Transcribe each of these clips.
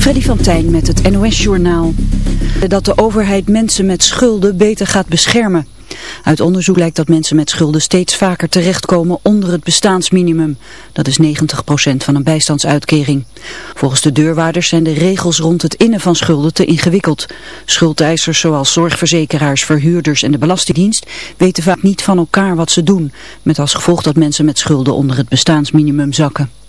Freddy van Tijn met het NOS-journaal. Dat de overheid mensen met schulden beter gaat beschermen. Uit onderzoek lijkt dat mensen met schulden steeds vaker terechtkomen onder het bestaansminimum. Dat is 90% van een bijstandsuitkering. Volgens de deurwaarders zijn de regels rond het innen van schulden te ingewikkeld. Schuldeisers zoals zorgverzekeraars, verhuurders en de Belastingdienst weten vaak niet van elkaar wat ze doen. Met als gevolg dat mensen met schulden onder het bestaansminimum zakken.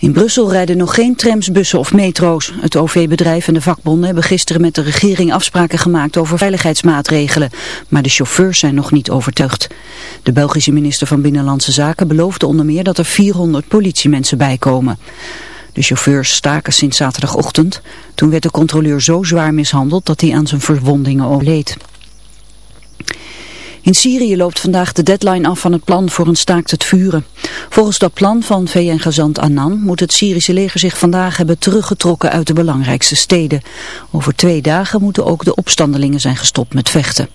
In Brussel rijden nog geen trams, bussen of metro's. Het OV-bedrijf en de vakbonden hebben gisteren met de regering afspraken gemaakt over veiligheidsmaatregelen. Maar de chauffeurs zijn nog niet overtuigd. De Belgische minister van Binnenlandse Zaken beloofde onder meer dat er 400 politiemensen bijkomen. De chauffeurs staken sinds zaterdagochtend. Toen werd de controleur zo zwaar mishandeld dat hij aan zijn verwondingen overleed. In Syrië loopt vandaag de deadline af van het plan voor een staakt het vuren. Volgens dat plan van VN-gezant Annan moet het Syrische leger zich vandaag hebben teruggetrokken uit de belangrijkste steden. Over twee dagen moeten ook de opstandelingen zijn gestopt met vechten.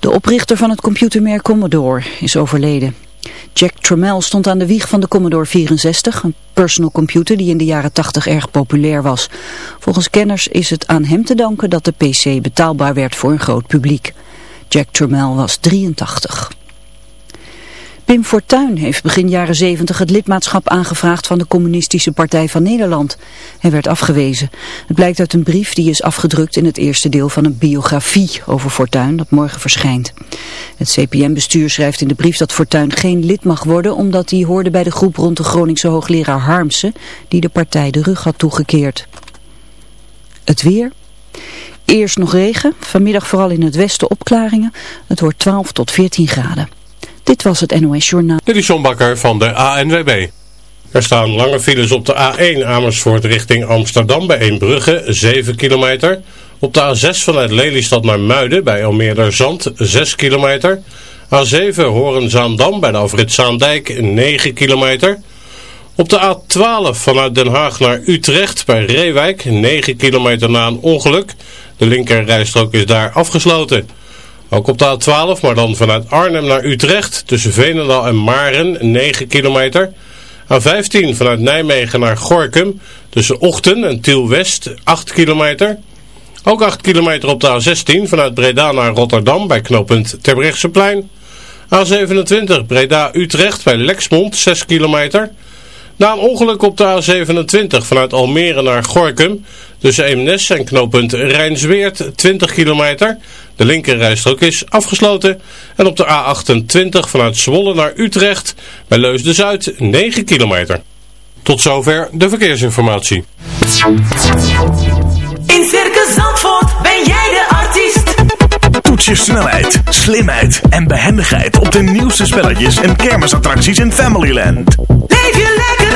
De oprichter van het computermerk Commodore is overleden. Jack Tramiel stond aan de wieg van de Commodore 64, een personal computer die in de jaren 80 erg populair was. Volgens kenners is het aan hem te danken dat de PC betaalbaar werd voor een groot publiek. Jack Tramiel was 83. Pim Fortuyn heeft begin jaren 70 het lidmaatschap aangevraagd van de Communistische Partij van Nederland. Hij werd afgewezen. Het blijkt uit een brief die is afgedrukt in het eerste deel van een biografie over Fortuyn dat morgen verschijnt. Het CPM-bestuur schrijft in de brief dat Fortuyn geen lid mag worden omdat hij hoorde bij de groep rond de Groningse hoogleraar Harmsen die de partij de rug had toegekeerd. Het weer... Eerst nog regen, vanmiddag vooral in het westen opklaringen. Het wordt 12 tot 14 graden. Dit was het NOS Journaal. Dit is John Bakker van de ANWB. Er staan lange files op de A1 Amersfoort richting Amsterdam bij Eembrugge, 7 kilometer. Op de A6 vanuit Lelystad naar Muiden bij Almere Zand, 6 kilometer. A7 Horen-Zaandam bij de Alfred Zaandijk, 9 kilometer. Op de A12 vanuit Den Haag naar Utrecht bij Reewijk, 9 kilometer na een ongeluk. De linkerrijstrook is daar afgesloten. Ook op de A12, maar dan vanuit Arnhem naar Utrecht, tussen Veenendaal en Maren, 9 kilometer. A15 vanuit Nijmegen naar Gorkum, tussen Ochten en Tiel-West, 8 kilometer. Ook 8 kilometer op de A16 vanuit Breda naar Rotterdam bij knooppunt Terbrechtseplein. A27 Breda-Utrecht bij Lexmond, 6 kilometer. Na een ongeluk op de A27 vanuit Almere naar Gorkum, tussen Eemnes en knooppunt Rijnsweert 20 kilometer. De linkerrijstrook is afgesloten. En op de A28 vanuit Zwolle naar Utrecht, bij Leusden-Zuid 9 kilometer. Tot zover de verkeersinformatie. In Circus Zandvoort ben jij de artiest. Toets je snelheid, slimheid en behendigheid op de nieuwste spelletjes en kermisattracties in Familyland. Leef je lekker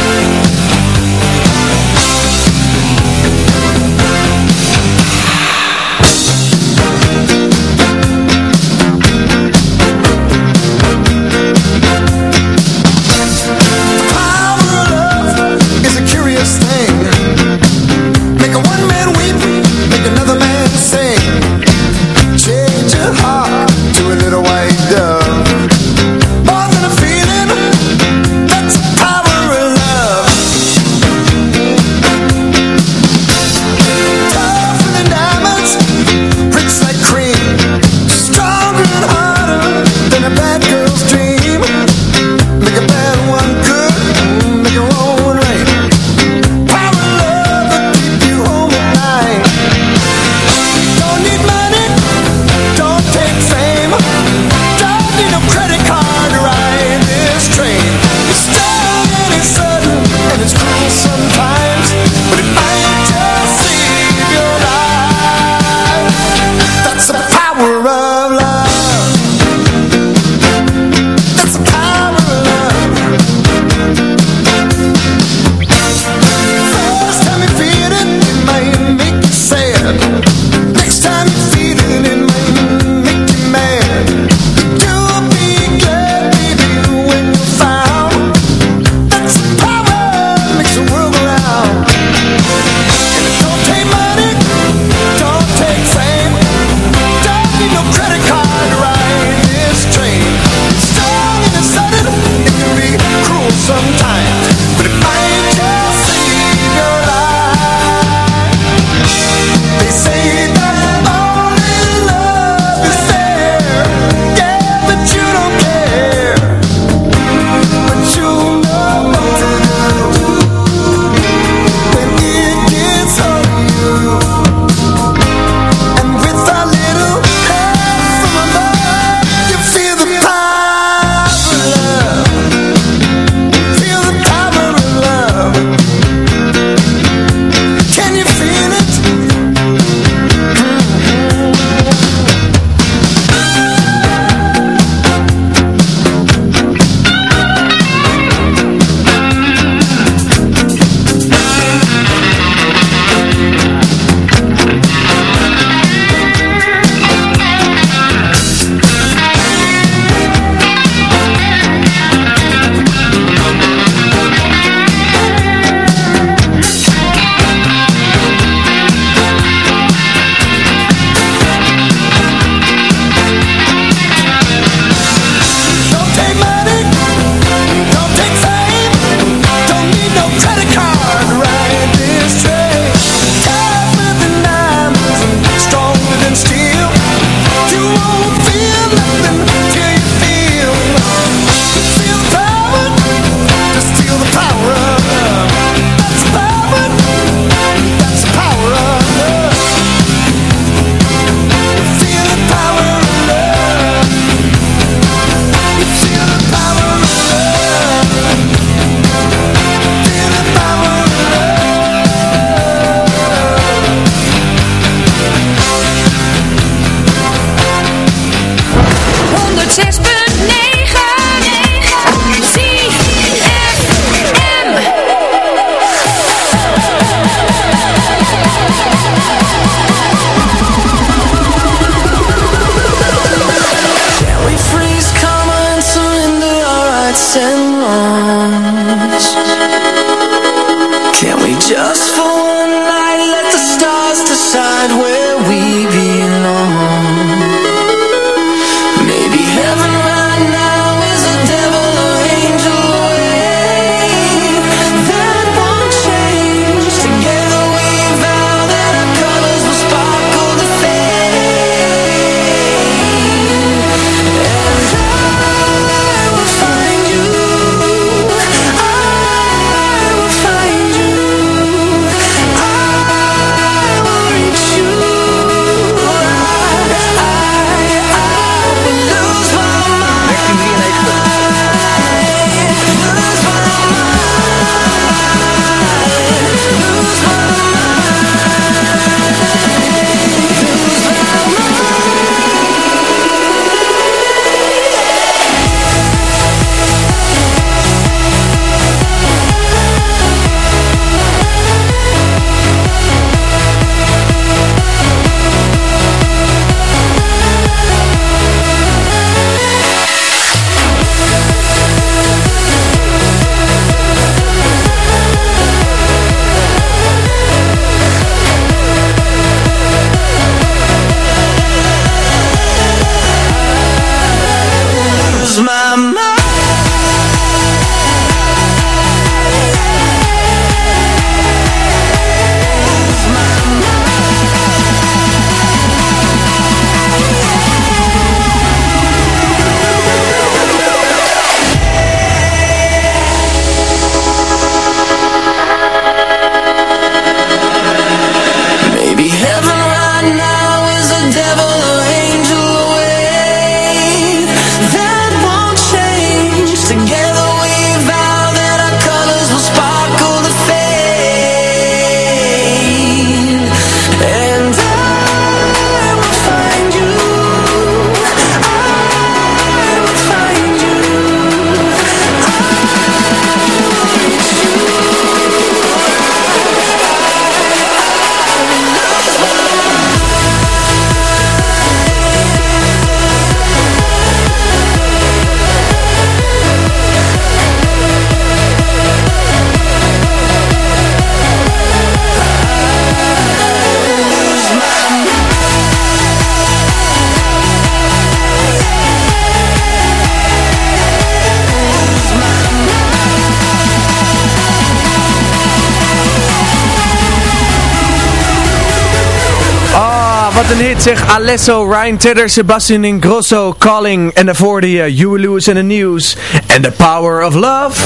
Hit zeg. Alesso, Ryan Tedder, Sebastian Ingrosso, Calling. En daarvoor de uh, Huey Lewis en the News. En The Power of Love.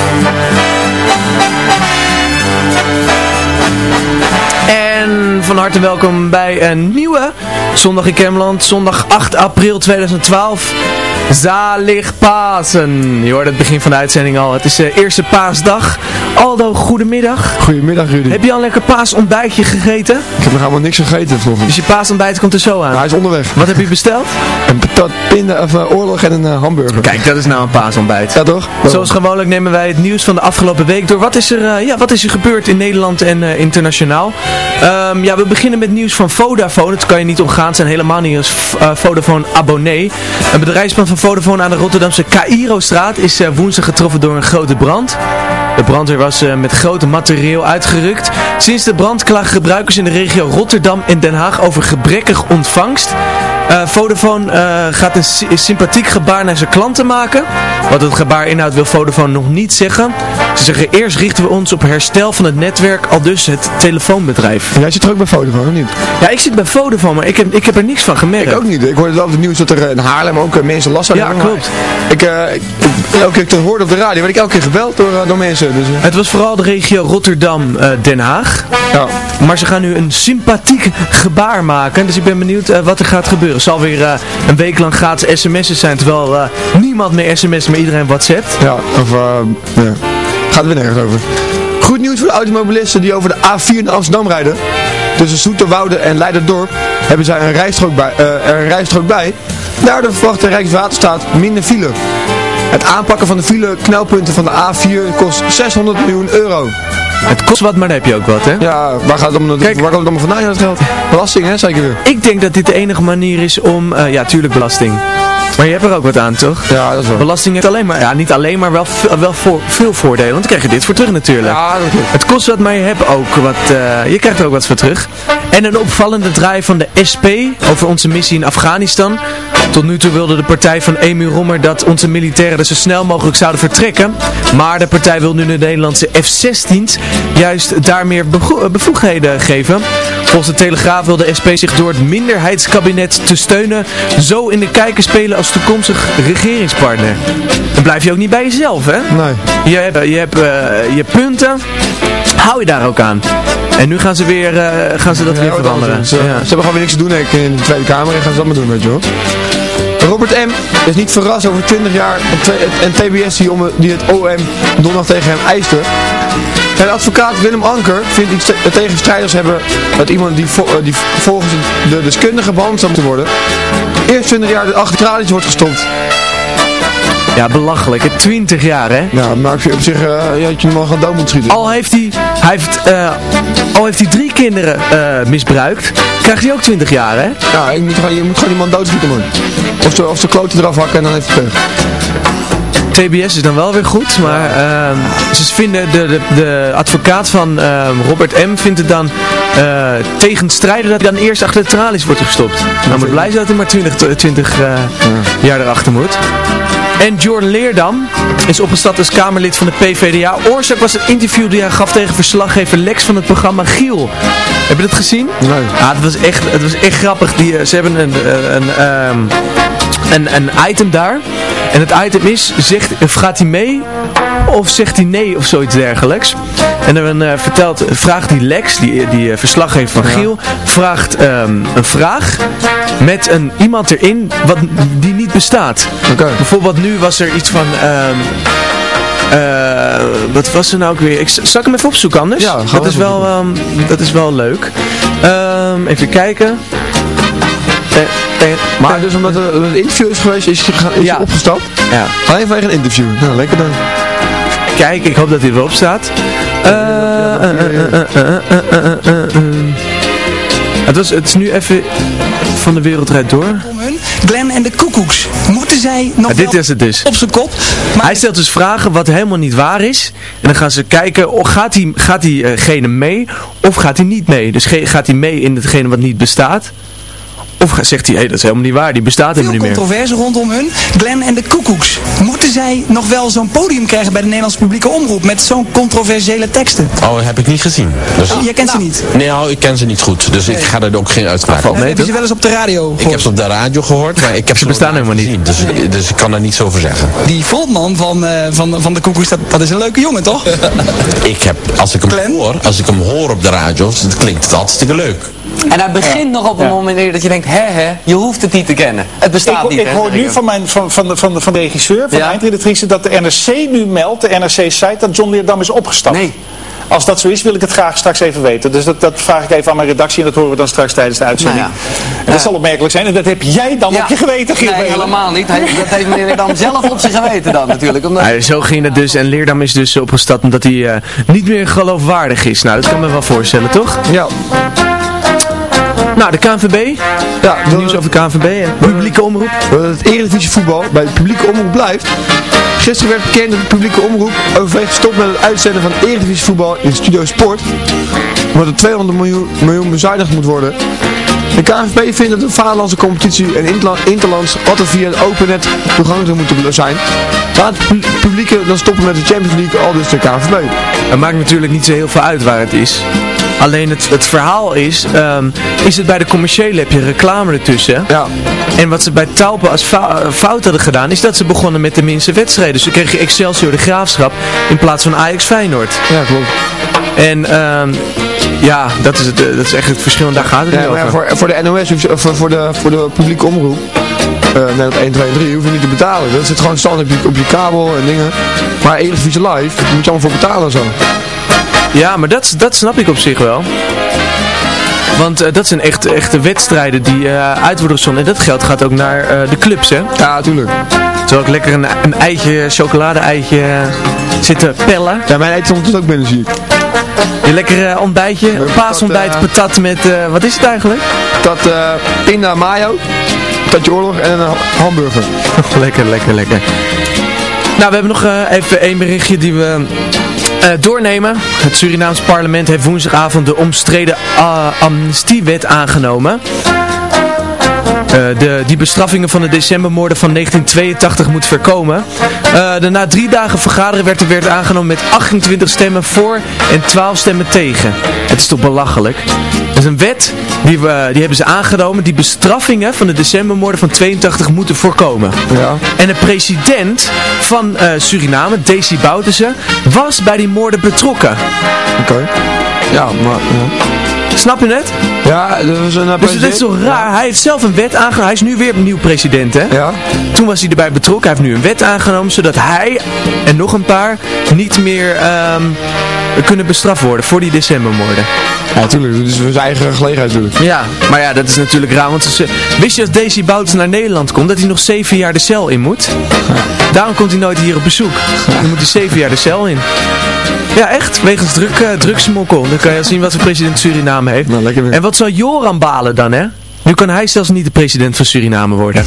Van harte welkom bij een nieuwe Zondag in Kemland. Zondag 8 april 2012. Zalig Pasen. Je hoort het begin van de uitzending al. Het is de eerste paasdag. Aldo, goedemiddag. Goedemiddag Rudy. Heb je al een lekker paasontbijtje gegeten? Ik heb nog helemaal niks gegeten vanochtend. Dus je paasontbijt komt er zo aan. Nou, hij is onderweg. Wat heb je besteld? Een patat, pinda, of eh, oorlog en een eh, hamburger. Kijk, dat is nou een paasontbijt. Ja toch? Zoals gewoonlijk nemen wij het nieuws van de afgelopen week door. Wat is er, eh, ja, wat is er gebeurd in Nederland en eh, internationaal? Ehm, ja, we beginnen met nieuws van Vodafone. Dat kan je niet omgaan. Zijn helemaal niet als eh, Vodafone abonnee. Een bedrijfspand van Vodafone aan de Rotterdamse Cairo-straat is eh, woensdag getroffen door een grote brand. De brandweer was eh, met grote materieel uitgerukt. Sinds de brand klagen gebruikers in de regio Rotterdam en Den Haag over gebrekkig ontvangst. Eh, Vodafone eh, gaat een sy- sympathiek gebaar naar zijn klanten maken. Wat het gebaar inhoudt wil Vodafone nog niet zeggen. Ze zeggen eerst richten we ons op herstel van het netwerk, al dus het telefoonbedrijf. En jij zit er ook bij Vodafone, of niet? Ja, ik zit bij Vodafone, maar ik heb, ik heb er niks van gemerkt. Ik ook niet. Ik hoorde wel op het nieuws dat er eh, in Haarlem ook mensen last hadden. Ja, van, maar klopt. Ik, eh, ik, elke keer ik hoorde op de radio, werd ik elke keer gebeld door, door mensen. Dus, Het was vooral de regio Rotterdam-Den Haag. ja. Maar ze gaan nu een sympathiek gebaar maken. Dus ik ben benieuwd wat er gaat gebeuren. Zal weer eh, een week lang gratis sms'en zijn. Terwijl eh, niemand meer sms't, maar iedereen WhatsApp. ja, of eh, ja. gaat er weer nergens over. Goed nieuws voor de automobilisten die over de A4 naar Amsterdam rijden. Tussen Zoeterwoude en Leiderdorp hebben zij een rijstrook bij. eh, er een rijstrook bij. Daardoor verwacht de Rijkswaterstaat minder file. Het aanpakken van de file knelpunten van de A4 kost 600 miljoen euro. Het kost wat, maar dan heb je ook wat, hè? Ja, waar gaat het, om, Kijk. waar komt het allemaal vandaan, dat geld? Belasting, hè, zeker weer. Ik denk dat dit de enige manier is om... eh, ja, tuurlijk belasting. Maar je hebt er ook wat aan, toch? Ja, dat is wel. Belasting heeft alleen maar... Ja, niet alleen, maar wel, wel voor, veel voordelen. Want dan krijg je dit voor terug natuurlijk. Ja, dat klopt. Het kost wat, maar je hebt ook wat, eh, je krijgt er ook wat voor terug. En een opvallende draai van de SP over onze missie in Afghanistan. Tot nu toe wilde de partij van Emu Rommer dat onze militairen er zo snel mogelijk zouden vertrekken. Maar de partij wil nu de Nederlandse F-16's juist daar meer eh, bevoegdheden geven. Volgens de Telegraaf wil de SP zich door het minderheidskabinet te steunen zo in de kijker spelen als toekomstig regeringspartner. Dan blijf je ook niet bij jezelf, hè? Nee. Je hebt, je hebt eh, je punten, hou je daar ook aan. En nu gaan ze, weer, eh, gaan ze dat weer Ja, veranderen. Ze, Ja. ze hebben gewoon weer niks te doen denk ik, in de Tweede Kamer en gaan ze dat maar doen, weet je wel. Robert M. is niet verrast over 20 jaar en TBS die, om, die het OM donderdag tegen hem eiste. Zijn advocaat Willem Anker vindt iets te- tegen strijders hebben dat iemand die, vo- eh, die volgens de deskundige behandeld zou moeten worden. Eerst 20 jaar achter tralies wordt gestopt. ja, belachelijk. hè. 20 jaar, hè? Ja, maar op zich uh, je had je hem al gaan dood moeten schieten. Al heeft hij, hij heeft, eh, al heeft hij drie kinderen eh, misbruikt, krijgt hij ook 20 jaar, hè? Ja, je moet, gewoon, je moet gewoon iemand doodschieten man. Of ze, of ze kloten eraf hakken en dan heeft hij pech. TBS is dan wel weer goed, maar ehm, ze vinden, de, de, de advocaat van ehm, Robert M. vindt het dan eh tegenstrijden dat hij dan eerst achter de tralies wordt gestopt. Nou moet blij zijn dat hij maar 20, 20 eh, jaar erachter moet. En Jordan Leerdam is opgestapt als Kamerlid van de PVDA. Oorzaak was een interview die hij gaf tegen verslaggever Lex van het programma Giel. Heb je dat gezien? Nee. Ja, het was echt, het was echt grappig. Die, eh, ze hebben een, eh, een, ehm, een, een item daar. En het item is, zegt, of gaat hij mee of zegt hij nee of zoiets dergelijks. En dan eh, vertelt, vraagt die Lex, die, die eh, verslaggever van Giel, vraagt ehm, een vraag met een, iemand erin wat, die niet bestaat. Oké. Bijvoorbeeld nu was er iets van... ehm, eh, wat was er nou ook weer? Ik, zal ik hem even opzoeken anders? Ja, dat, is wel, ehm, dat is wel leuk. Even kijken. Eh, eh, Maar dus omdat er een interview is geweest, is je, gega- is je Ja. opgestapt? ja. Alleen vanwege een interview. Nou, lekker dan. Kijk, Ik hoop dat hij erop staat. Het, het is nu even van de wereldrijd door. Glenn en de Koekoeks. Moeten zij nog ja, dit is het dus. op zijn kop? Hij stelt dus vragen wat helemaal niet waar is. En dan gaan ze kijken, of gaat, hij, gaat diegene mee of gaat hij niet mee? Dus gaat hij mee in hetgene wat niet bestaat? Of zegt hij, hé, dat is helemaal niet waar, die bestaat veel helemaal niet meer. controverse rondom hun. Glenn en de Koekoeks. Moeten zij nog wel zo'n podium krijgen bij de Nederlandse publieke omroep met zo'n controversiële teksten? Oh, heb ik niet gezien. Dus, Jij kent ze niet. nee, nou, ik ken ze niet goed. Dus ik ga er ook geen uitspraak over. mee, Heb je ze wel eens op de radio Ik gehoord? heb ze op de radio gehoord, maar ik heb ze, bestaan helemaal niet. gezien. Dus, dus ik kan er niets over zeggen. Die Voltman van, eh, van, van de Koekoeks, dat, dat is een leuke jongen, toch? Ik heb, als ik hem Glenn? hoor, als ik hem hoor op de radio, dan klinkt het hartstikke leuk. En hij begint nog op een moment dat je denkt, hè hè, je hoeft het niet te kennen. Het bestaat Ik, niet. ik hè, hoor nu van, mijn, van, van, de, van, de, van de regisseur, van Ja? de eindredactrice, dat de NRC nu meldt, de NRC-site, dat John Leerdam is opgestapt. Nee. Als dat zo is, wil ik het graag straks even weten. Dus dat, dat vraag ik even aan mijn redactie en dat horen we dan straks tijdens de uitzending. Nou En dat zal opmerkelijk zijn en dat heb jij dan Ja. op je geweten, Giel Nee, helemaal niet. Hij, dat heeft meneer dan zelf op zich geweten dan natuurlijk. Omdat... Ja, zo ging het dus. En Leerdam is dus opgestapt omdat hij eh, niet meer geloofwaardig is. Nou, dat kan me wel voorstellen, toch? Ja. Nou, de KNVB. Ja, de, Nieuws over de KNVB en publieke omroep. het Eredivisie voetbal bij de publieke omroep blijft. Gisteren werd bekend dat de publieke omroep overweegt te stoppen met het uitzenden van Eredivisie voetbal in Studio Sport. Omdat er 200 miljoen, miljoen bezuinigd moet worden. De KNVB vindt dat de vaderlandse competitie en interla- interlands altijd via het open net toegankelijk moeten zijn. Laat het pu- publieke dan stoppen met de Champions League, al dus de KNVB. Het maakt natuurlijk niet zo heel veel uit waar het is. Alleen het, het verhaal is, ehm, is het bij de commerciële heb je reclame ertussen. Ja. En wat ze bij Talpa als eh, fout hadden gedaan, is dat ze begonnen met de minste wedstrijden. Dus dan kreeg je Excelsior de Graafschap in plaats van Ajax Feyenoord. Ja, klopt. En ehm, ja, dat is, het, eh, dat is echt het verschil en daar gaat het Ja, over. voor, voor de NOS, of voor de, voor de publieke omroep, eh net op 1, 2 en 3, hoef je niet te betalen. Dat zit gewoon standaard op je, op je kabel en dingen. Maar Eredivisie Live, daar moet je allemaal voor betalen en zo. Ja, maar dat, dat snap ik op zich wel. Want eh, dat zijn echt, echte wedstrijden die eh, uit worden gezonden. En dat geld gaat ook naar eh, de clubs, hè? Ja, tuurlijk. Terwijl ik lekker een, een eitje, chocolade-eitje eh, zitten pellen. Ja, mijn stond dus ook binnen, zie ik. Een lekker ontbijtje, paasontbijt, patat met, wat is het eigenlijk? Dat eh pinda mayo, tatje oorlog en een ha- hamburger. lekker, lekker, lekker. Nou, we hebben nog even één berichtje die we eh, doornemen. Het Surinaams parlement heeft woensdagavond de omstreden uh, amnestiewet aangenomen. Eh, de, die bestraffingen van de decembermoorden van 1982 moet voorkomen. Eh, de na drie dagen vergaderen werd de wet aangenomen met 28 stemmen voor en 12 stemmen tegen. Het is toch belachelijk? Dat is een wet, die, we, die hebben ze aangenomen, die bestraffingen van de decembermoorden van 82 moeten voorkomen. Ja. En de president van eh, Suriname, Desi Bouterse, was bij die moorden betrokken. Oké. Ja, maar... Ja. Snap je het? Ja, dat was een Dus het is toch raar? Hij heeft zelf een wet aangenomen. Hij is nu weer opnieuw president, hè? Ja. Toen was hij erbij betrokken. Hij heeft nu een wet aangenomen, zodat hij en nog een paar niet meer ehm, kunnen bestraft worden voor die decembermoorden. Ja, natuurlijk. Dat is voor zijn eigen gelegenheid natuurlijk. Ja, maar ja, dat is natuurlijk raar. Want wist je als Daisy Bouts naar Nederland komt, dat hij nog zeven jaar de cel in moet? Daarom komt hij nooit hier op bezoek. Dan moet hij zeven jaar de cel in. Ja, echt. Wegens druk, eh, drugsmokkel. Dan kan je zien wat voor president Suriname heeft. Nou, lekker weer. En wat zal Joran balen dan, hè? Nu kan hij zelfs niet de president van Suriname worden.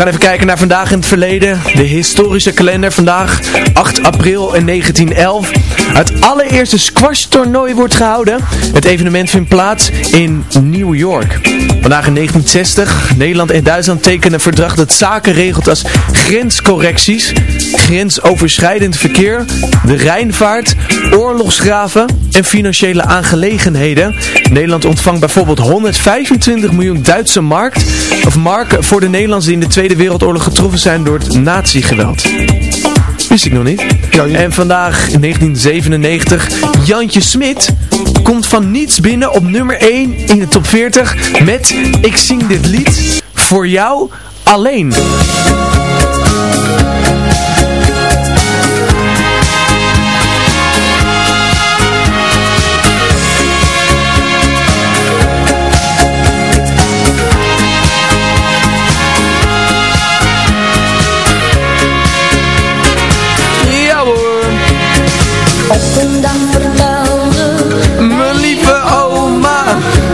Gaan even kijken naar vandaag in het verleden. De historische kalender vandaag, 8 april in 1911. Het allereerste squash toernooi wordt gehouden. Het evenement vindt plaats in New York. Vandaag in 1960, Nederland en Duitsland tekenen een verdrag dat zaken regelt als grenscorrecties, grensoverschrijdend verkeer, de Rijnvaart, oorlogsgraven en financiële aangelegenheden. Nederland ontvangt bijvoorbeeld 125 miljoen Duitse markt, of mark voor de Nederlanders in de Tweede Wereldoorlog getroffen zijn door het nazi-geweld. Wist ik nog niet. En vandaag in 1997, Jantje Smit komt van niets binnen op nummer 1 in de top 40 met Ik zing dit lied voor jou alleen. Op een dag vertelde Mijn lieve oma.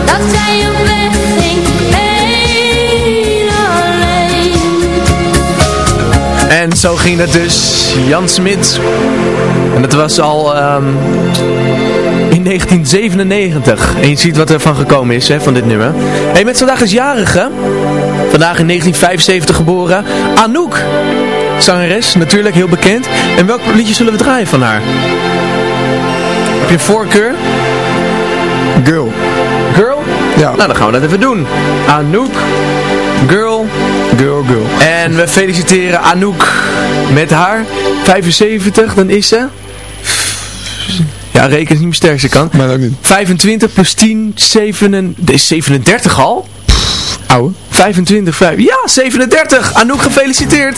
dat zij op weg ging, heel alleen. En zo ging het dus. Jan Smit. En dat was al ehm, in 1997. En je ziet wat er van gekomen is, hè, van dit nummer. hey, met vandaag is jarige. Vandaag in 1975 geboren. Anouk. Zangeres, natuurlijk heel bekend. En welk liedje zullen we draaien van haar? Heb je een voorkeur? Girl. Girl? Ja. Nou, dan gaan we dat even doen. Anouk. Girl. Girl, girl. En we feliciteren Anouk met haar 75, dan is ze... Ja, reken is niet mijn sterkste kant. Maar ook niet. 25 plus 10, 7, dit is 37 al? Ouwe. 25, 5, ja, 37. Anouk gefeliciteerd.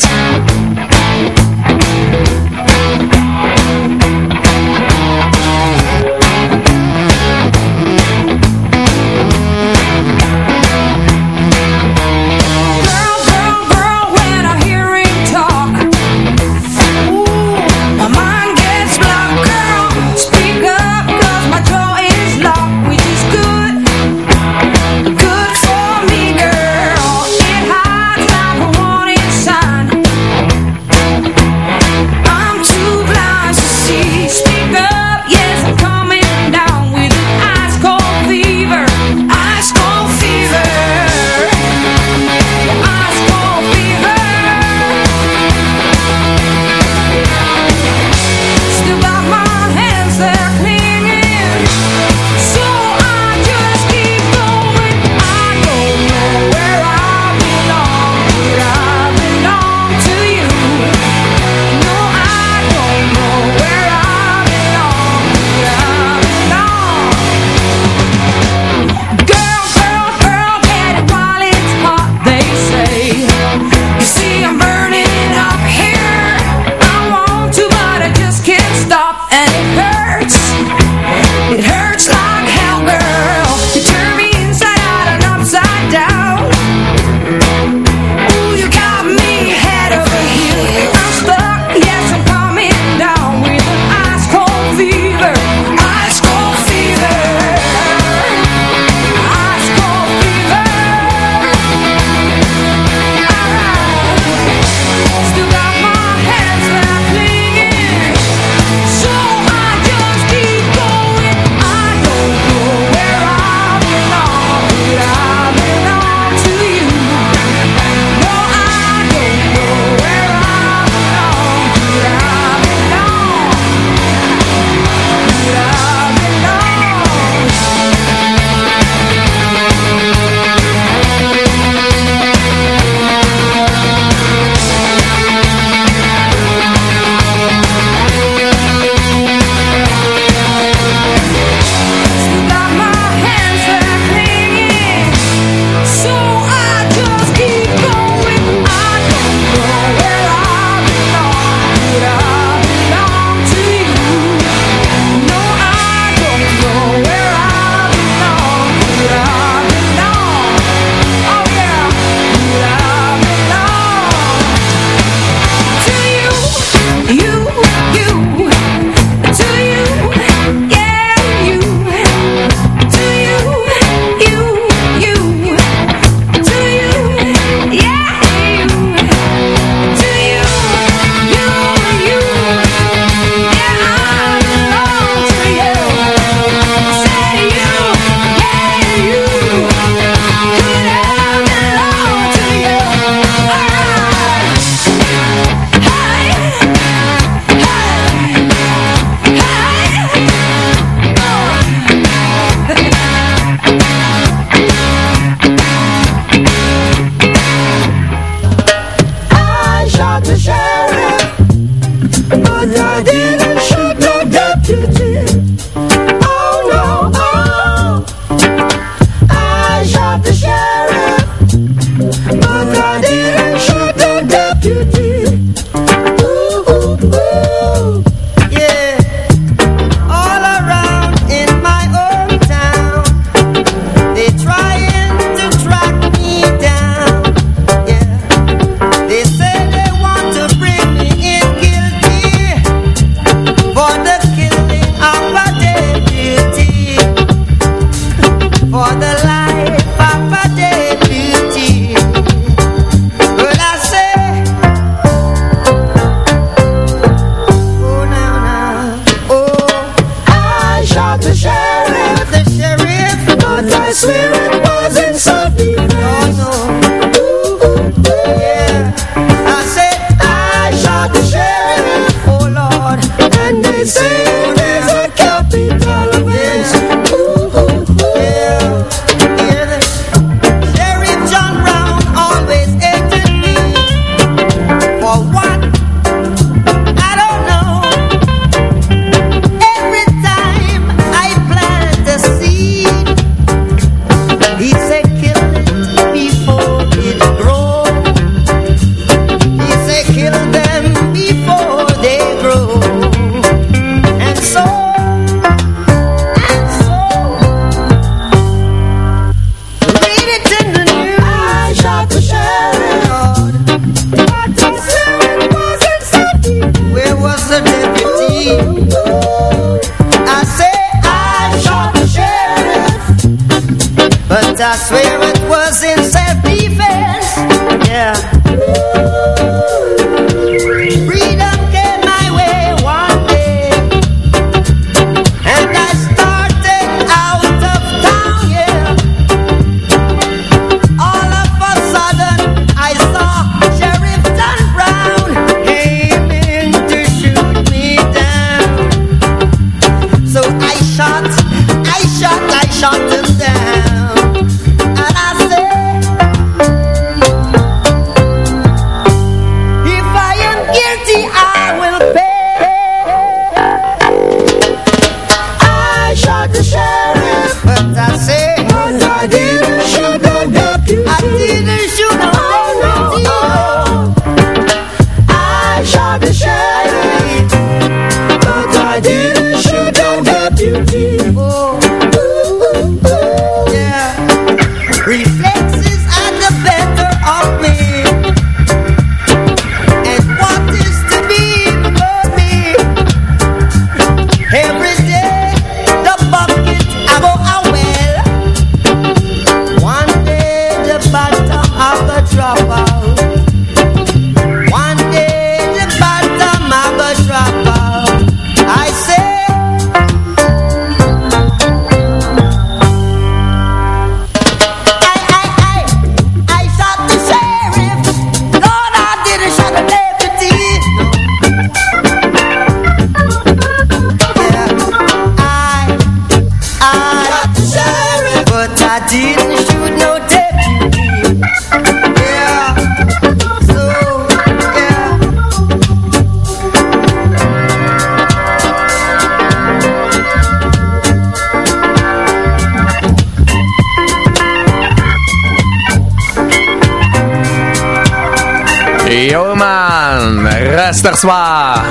Zwaar.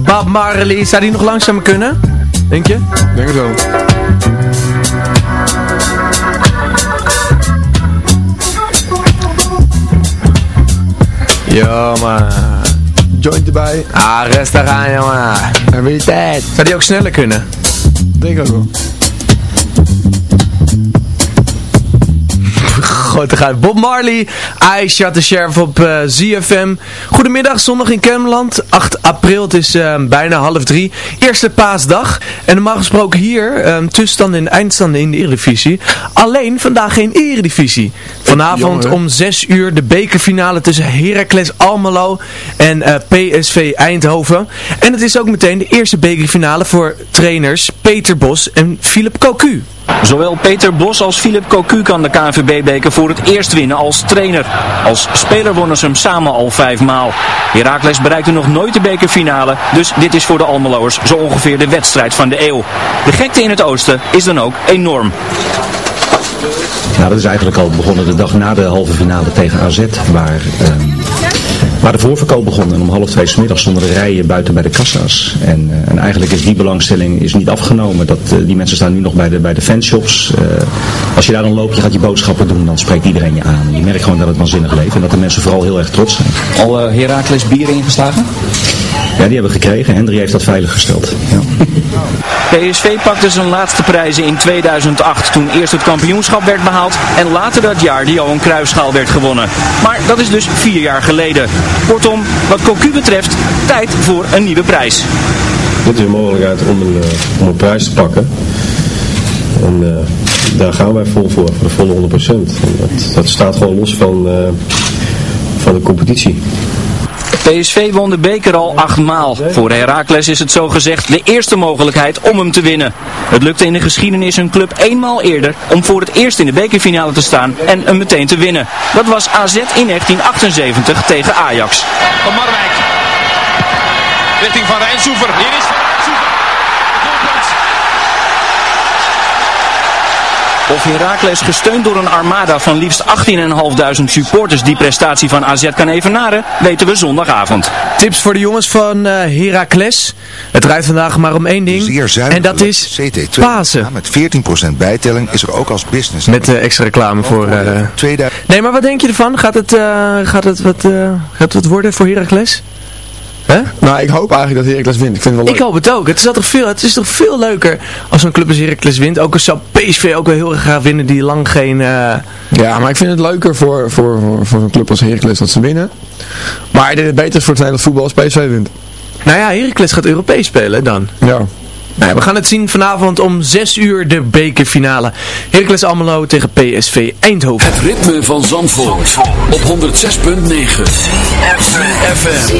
Bob Marley, zou die nog langzamer kunnen? Denk je? Denk het wel. Yo man. Joint erbij. Ah, rustig aan jongen. En je tijd. Zou die ook sneller kunnen? Denk ik ook wel. Gaat Bob Marley, I Shot the Sheriff op eh, ZFM. Goedemiddag, zondag in Kemmerland. 8 april, het is eh, bijna half drie. Eerste paasdag. En normaal gesproken hier, um, tussenstanden en eindstanden in de Eredivisie. Alleen vandaag geen Eredivisie. Vanavond Jammer. om 6 uur de bekerfinale tussen Heracles Almelo en eh, PSV Eindhoven. En het is ook meteen de eerste bekerfinale voor trainers Peter Bos en Philip Cocu. Zowel Peter Bos als Philip Cocu kan de KNVB-beker voor het eerst winnen als trainer. Als speler wonnen ze hem samen al vijf maal. Heracles bereikte nog nooit de bekerfinale, dus dit is voor de Almeloers zo ongeveer de wedstrijd van de eeuw. De gekte in het oosten is dan ook enorm. Nou, dat is eigenlijk al begonnen de dag na de halve finale tegen AZ, waar, ehm, waar de voorverkoop begon. En om half twee 's middags stonden de rijen buiten bij de kassa's. En, eh, en eigenlijk is die belangstelling is niet afgenomen. Dat, eh, die mensen staan nu nog bij de, bij de fanshops. Eh, als je daar dan loopt, je gaat je boodschappen doen, dan spreekt iedereen je aan. Je merkt gewoon dat het waanzinnig leeft en dat de mensen vooral heel erg trots zijn. Al uh, Heracles bier ingeslagen? Ja, die hebben we gekregen. Hendry heeft dat veilig gesteld. Ja. PSV pakte zijn laatste prijzen in 2008 toen eerst het kampioenschap werd behaald en later dat jaar de Johan Cruijffschaal werd gewonnen. Maar dat is dus vier jaar geleden. Kortom, wat Cocu betreft, tijd voor een nieuwe prijs. Dit is een mogelijkheid om een, uh, om een prijs te pakken. En uh, daar gaan wij vol voor, voor de volle 100%. En dat, dat staat gewoon los van, uh, van de competitie. PSV won de beker al achtmaal. Voor Heracles is het zogezegd de eerste mogelijkheid om hem te winnen. Het lukte in de geschiedenis een club eenmaal eerder om voor het eerst in de bekerfinale te staan en hem meteen te winnen. Dat was AZ in 1978 tegen Ajax. Van Marwijk. Richting Van Rijnsoever. Hier is Of Heracles gesteund door een armada van liefst 18.500 supporters die prestatie van AZ kan evenaren, weten we zondagavond. Tips voor de jongens van uh, Heracles. Het draait vandaag maar om één ding. en dat is CT2. Pasen. Ja, met 14% bijtelling is er ook als business. Met uh, extra reclame voor... Uh... 2000. Nee, maar wat denk je ervan? Gaat het, gaat het, wat, gaat het wat worden voor Heracles? Nou, ik hoop eigenlijk dat Heracles wint. Ik, vind het wel leuk. ik hoop het ook. Het is, toch veel, het is toch veel leuker als een club als Heracles wint. Ook als zou PSV ook wel heel erg graag winnen die lang geen... Uh... Ja, maar ik vind het leuker voor, voor, voor, voor een club als Heracles dat ze winnen. Maar denk het beter is voor het Nederlands voetbal als PSV wint. Nou ja, Heracles gaat Europees spelen dan. Ja. Nou, we gaan het zien vanavond om 6 uur de bekerfinale. Heracles Almelo tegen PSV Eindhoven. Het ritme van Zandvoort, op 106.9 FM.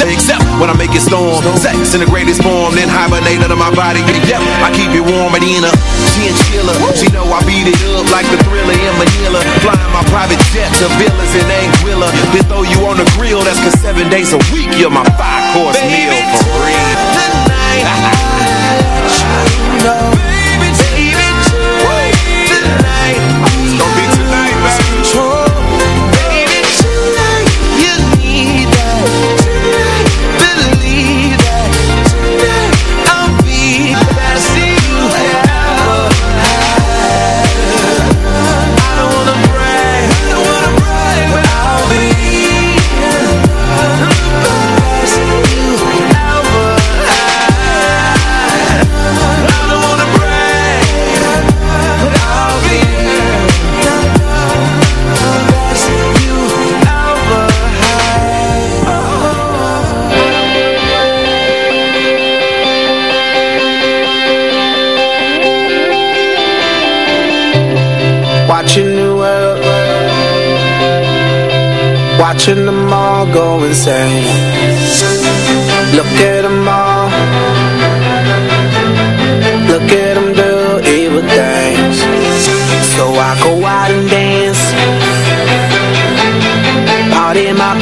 Except, when I make it storm. Sex in the greatest form, then hibernate under my body. Yep, I keep it warm at in a chinchilla. She know I beat it up like the thriller in Manila. Flying my private jet to villas in Anguilla. Then throw you on the grill, that's cause seven days a week you're my five course meal for real. Tonight, Watching them all go insane. Look at them all. Look at them do evil things. So I go out and dance. Party my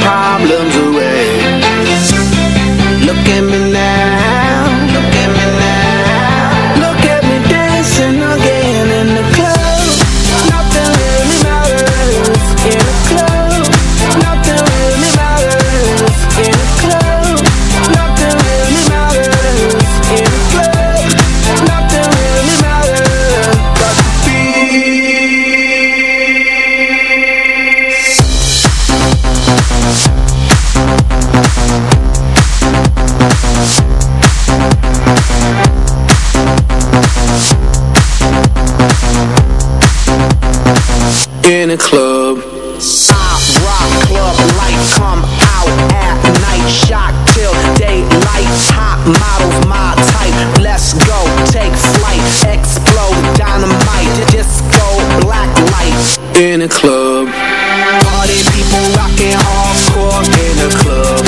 in a club. I rock club lights come out at night. Shot till daylight. Hot models my type. Let's go take flight. Explode dynamite. Disco black light in a club. Party people rocking hardcore in a club.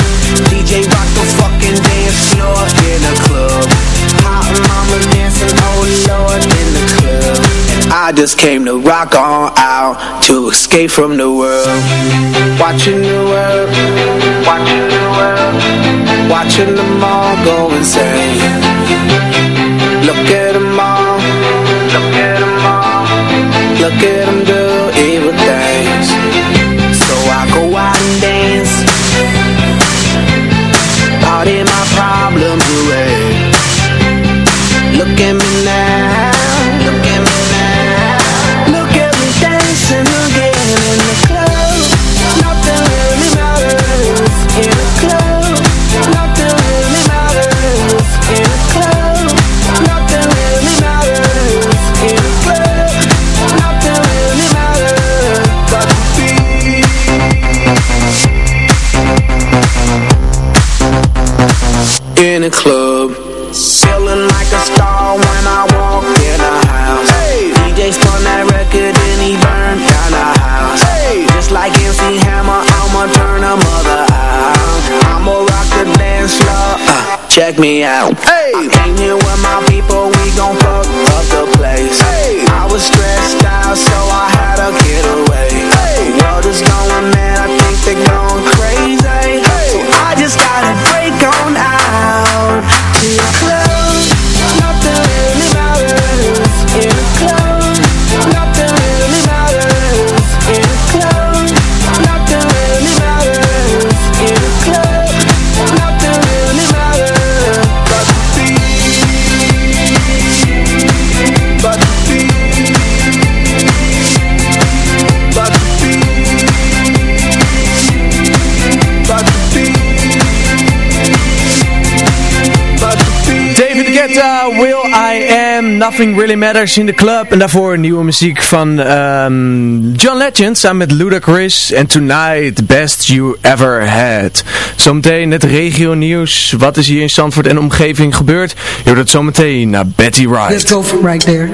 DJ rock the fucking dance floor in a club. Hot mama dancing, oh lord, in the club. And I just came to rock on out to escape from the world. Watching the world, watching the world, watching them all go insane. Look at them all, look at them all, look at check me out. I came here with my people, we gon' fuck up the place. I was stressed Nothing Really Matters in the Club. En daarvoor nieuwe muziek van ehm, John Legend samen met Ludacris. En Tonight, the Best You Ever Had. Zometeen het regio nieuws. Wat is hier in Zandvoort en omgeving gebeurd? Je hoort het zometeen naar Betty Wright. Let's go from right there.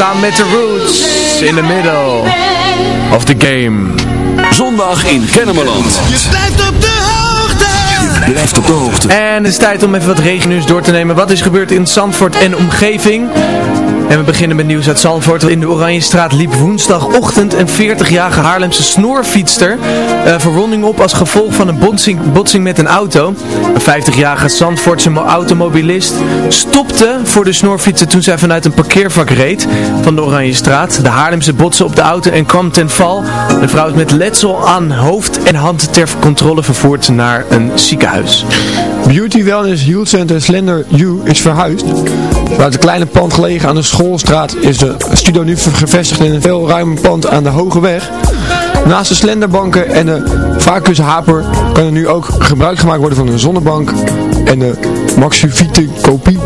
samen met de Roots in de middle of the game. Zondag in Kennemerland. Je blijft op de hoogte. Je blijft op de hoogte. En het is tijd om even wat regennieuws door te nemen. Wat is gebeurd in Zandvoort en omgeving? En we beginnen met nieuws uit Zandvoort. In de Oranjestraat liep woensdagochtend een 40-jarige Haarlemse snoorfietster eh, verwonding op als gevolg van een botsing, botsing met een auto. Een 50-jarige Zandvoortse automobilist stopte voor de snoorfietser toen zij vanuit een parkeervak reed van de Oranjestraat. De Haarlemse botsen op de auto en kwam ten val. De vrouw is met letsel aan hoofd en hand ter controle vervoerd naar een ziekenhuis. Beauty Wellness Youth Center Slender U is verhuisd. Waar het kleine pand gelegen aan de schoolstraat is de studio nu gevestigd in een veel ruimer pand aan de Hoge Weg. Naast de slenderbanken en de vacuushaper kan er nu ook gebruik gemaakt worden van een zonnebank en de maxifite kopie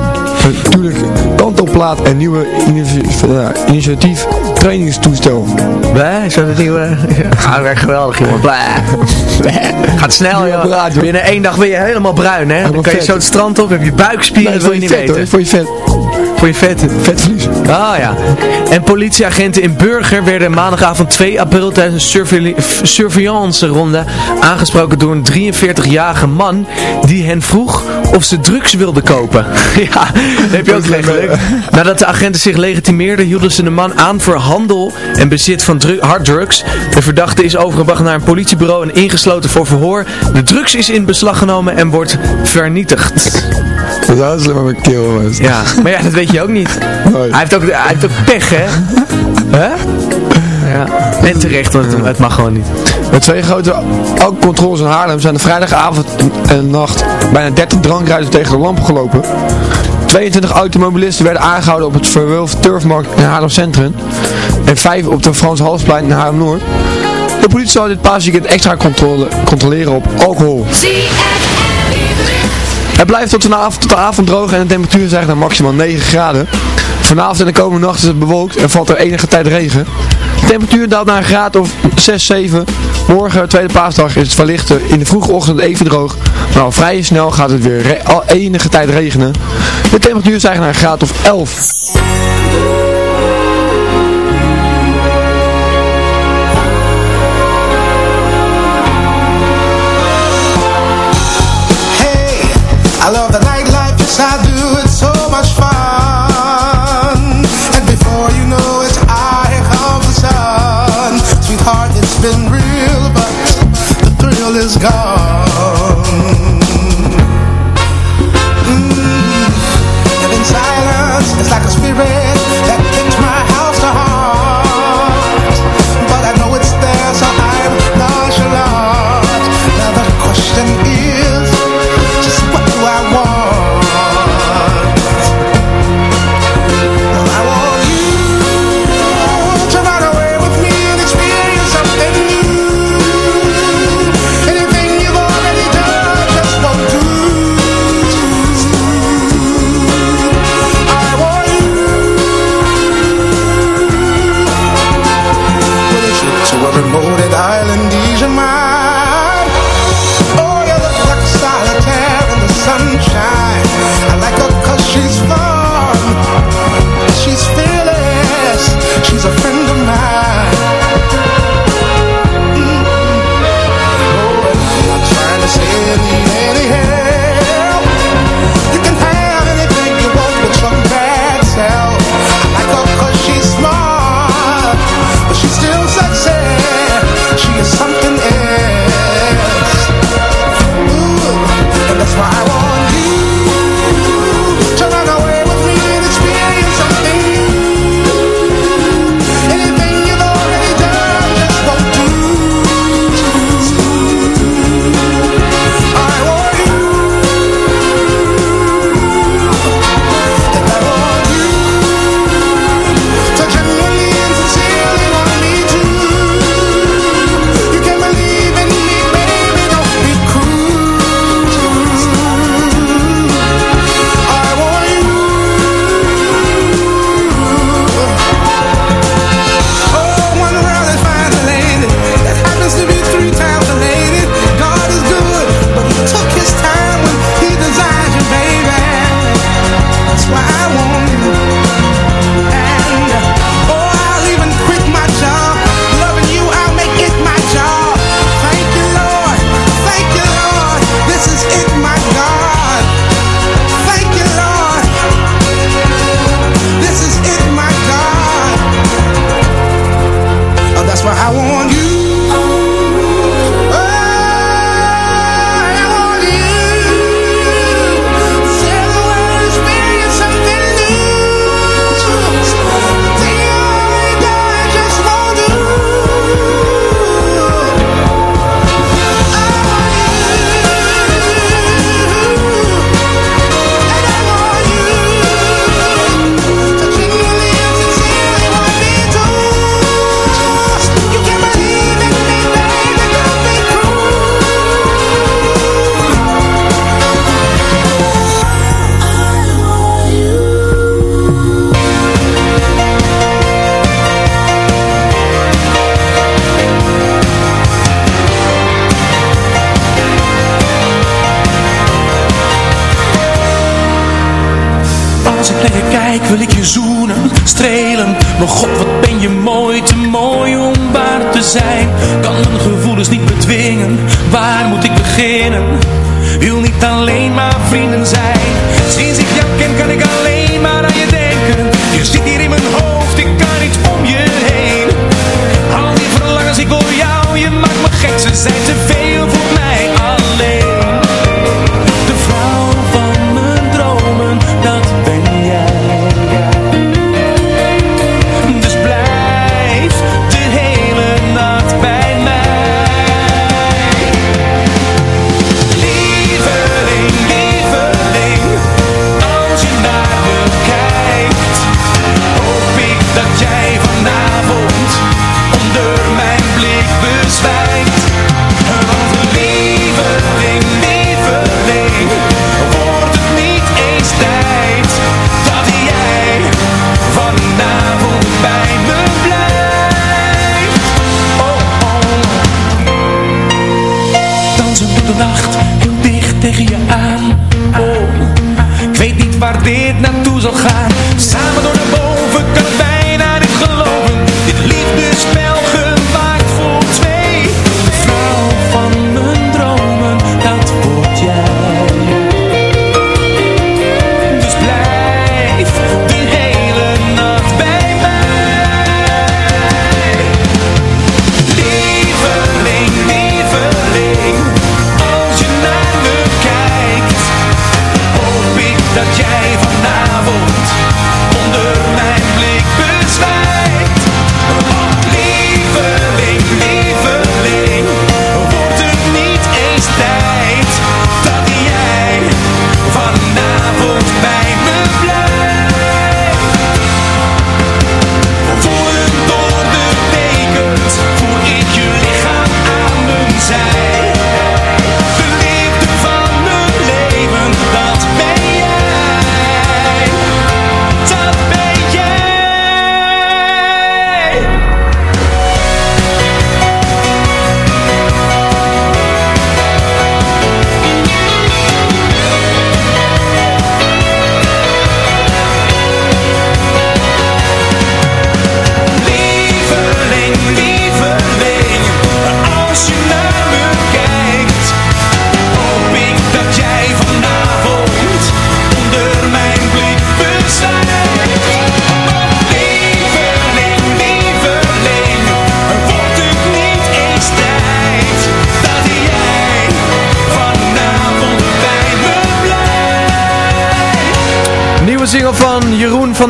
natuurlijk kantelplaat en nieuwe initiatief, initiatief trainingstoestel. Bleh, is dat het nieuwe? Gaat werkt geweldig, jongen. Bleh. Gaat snel, joh. Binnen één dag ben je helemaal bruin, hè? Dan kan je zo het strand op, heb je buikspieren, Nee, dat wil je niet vet, weten. hoor, voor je vet. Voor je vet. Vetverlies. Ah ja. En politieagenten in Burger werden maandagavond 2 april tijdens een f- surveillance-ronde aangesproken door een 43-jarige man die hen vroeg of ze drugs wilden kopen. ja, heb je ook gelijk geluk. Nadat de agenten zich legitimeerden hielden ze de man aan voor handel en bezit van dru- harddrugs. De verdachte is overgebracht naar een politiebureau en ingesloten voor verhoor. De drugs is in beslag genomen en wordt vernietigd. Dat is alleen maar mijn keel. Ja, maar ja, dat weet je ook niet. Hij, heeft ook, hij heeft ook pech, hè? Hè? Ja. En terecht, want het, het mag gewoon niet. Met twee grote alcoholcontroles in Haarlem zijn de vrijdagavond en nacht bijna 30 drankrijders tegen de lamp gelopen. 22 automobilisten werden aangehouden op het Verwulf Turfmarkt in Haarlem Centrum. En 5 op de Frans Halsplein in Haarlem Noord. De politie zal dit paasweekend extra controle, controleren op alcohol. Het blijft tot vanavond tot de avond droog en de temperatuur stijgt naar maximaal 9 graden. Vanavond en de komende nacht is het bewolkt en valt er enige tijd regen. Temperatuur daalt naar een graad of 6, 7. Morgen, tweede paasdag, is het wellicht eh, in de vroege ochtend even droog. Maar al vrij snel gaat het weer al enige tijd regenen. De temperatuur stijgt naar een graad of 11. I love the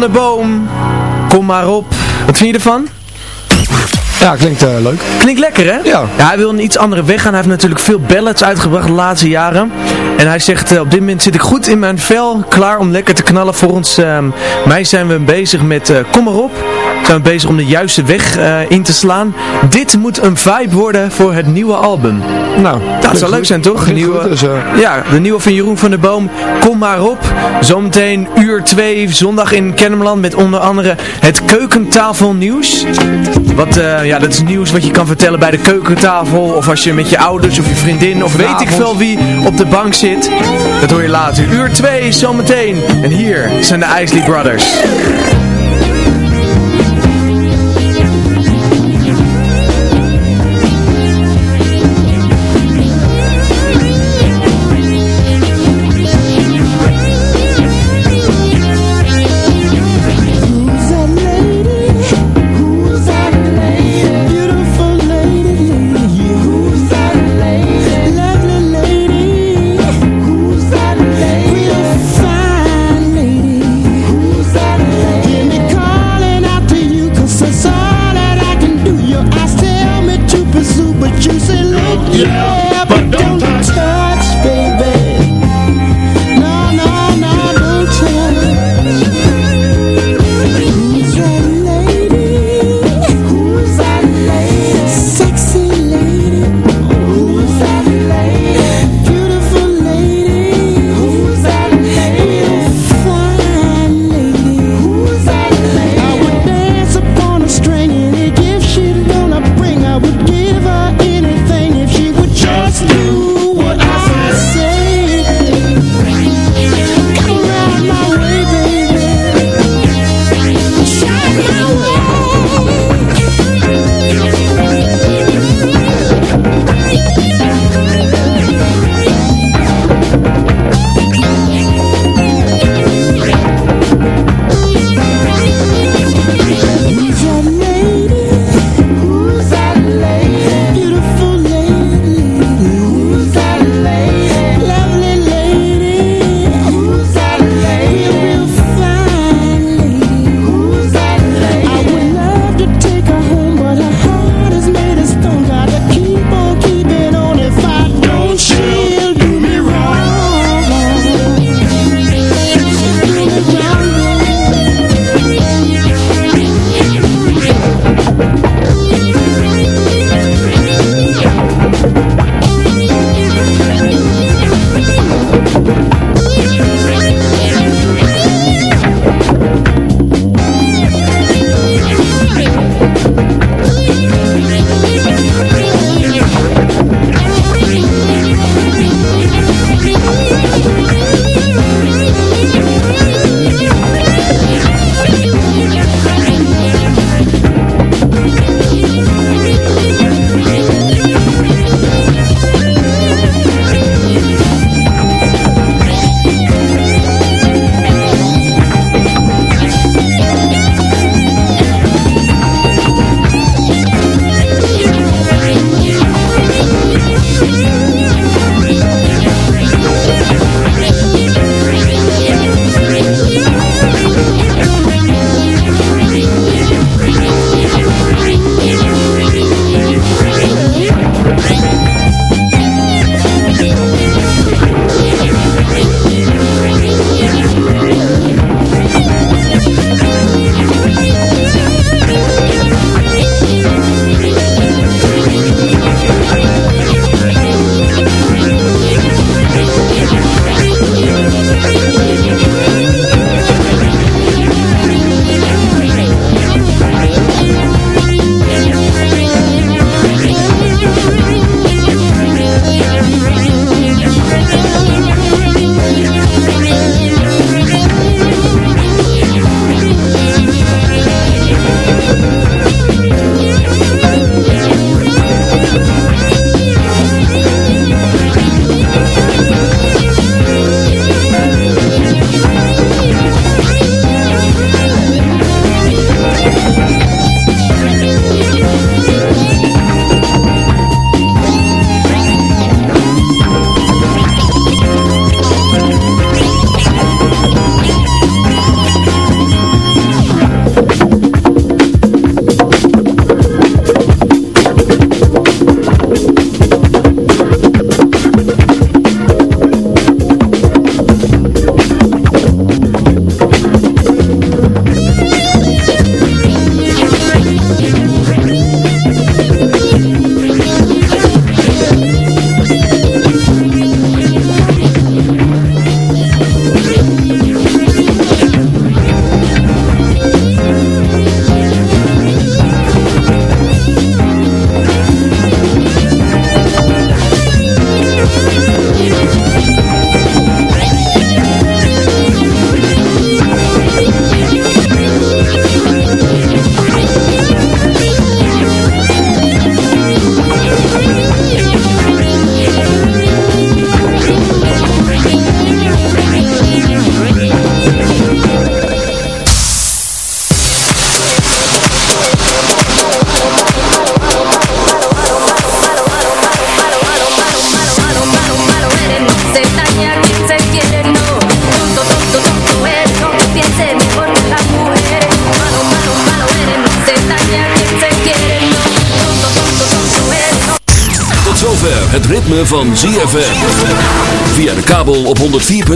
Der Boom. Kom maar op. Wat vind je ervan? Ja, klinkt eh, leuk. Klinkt lekker, hè? Ja. Hij wil een iets andere weg gaan. Hij heeft natuurlijk veel ballads uitgebracht de laatste jaren. En hij zegt, eh, op dit moment zit ik goed in mijn vel. Klaar om lekker te knallen. Volgens ehm, mij zijn we bezig met eh, Kom maar op. Zijn we bezig om de juiste weg eh, in te slaan. Dit moet een vibe worden voor het nieuwe album. Nou, Dat zou leuk zijn, toch? Nieuwe, goed, dus, eh, ja, de nieuwe van Jeroen van der Boom. Kom maar op. Zometeen uur 2, zondag in Kennemerland. Met onder andere het keukentafelnieuws. Wat, eh, ja, dat is nieuws wat je kan vertellen bij de keukentafel. Of als je met je ouders of je vriendin of weet ik veel wie op de bank zit. Dat hoor je later. Uur 2 zometeen. En hier zijn de Isley Brothers.